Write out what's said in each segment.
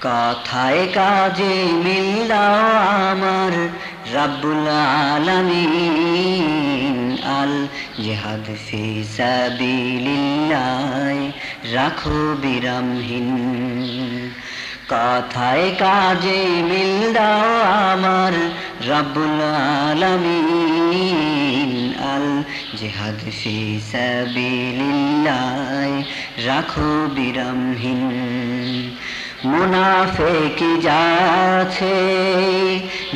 কথায় কাজে মিল দাও আমার রাব্বুল আলামিন। আল জিহাদ ফি সাবিলিল্লাহ। রাখো বিরামহীন। কথায় কাজে মিল দাও আমার রাব্বুল আলামিন। আল জিহাদ ফি সাবিলিল্লাহ। রাখো বিরামহীন। মুনাফেকি যাচ্ছে,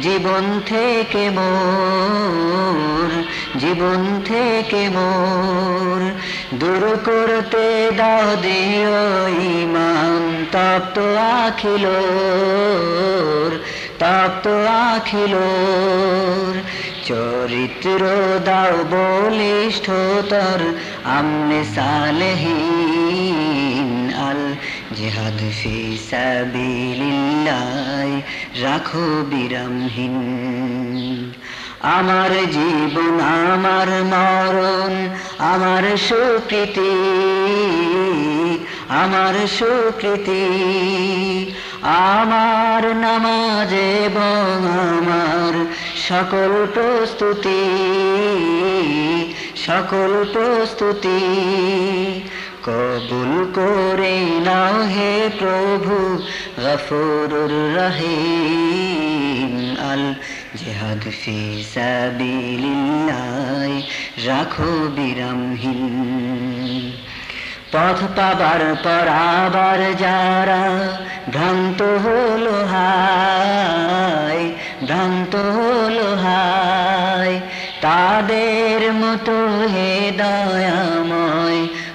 জীবন থেকে মোর, জীবন থেকে মোর। দূর করতে দাও দিও ইমান তপ্ত আখিল তপ্ত আখিল। চরিত্র দাও বলিষ্ঠতর, আমনে সালেহীন। আল জিহাদ ফি সাবিলিল্লাহ রাখো বিরামহীন। আমার জীবন, আমার মরণ, আমার সুকৃতি আমার সুকৃতি। আমার নামাজ এবং আমার সকল প্রস্তুতি সকল প্রস্তুতি। কবুল করে নাও হে প্রভু গফুরুর রহিম। আল জিহাদ ফি সাবিলিল্লাহ রাখো বিরামহীন। পথ পাবার পর আবার যারা ভ্রান্ত হলো হায়, ভ্রান্ত হলো হায়, তাদের মতো হে দয়াময়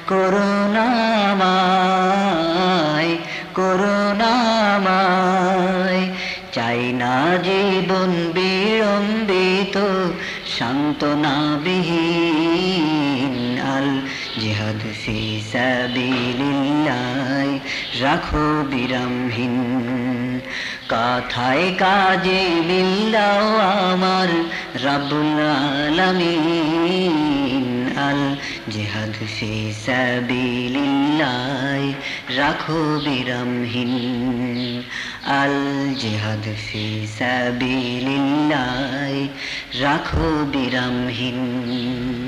করুণাময় করুণাময়। চাই না জীবন বিড়ম্বিত সান্ত্বনাবিহীন। আল জিহাদ ফি সাবিলিল্লাহ, রাখো বিরামহীন। কথায় কাজে বিল্লাও আমার, রাব্বুল আলামিন। আল জেহাদ ফি সাবিলিল্লাহ রাখো বিরামহীন। আল জেহাদ ফি সাবিলিল্লাহ রাখো বিরামহীন।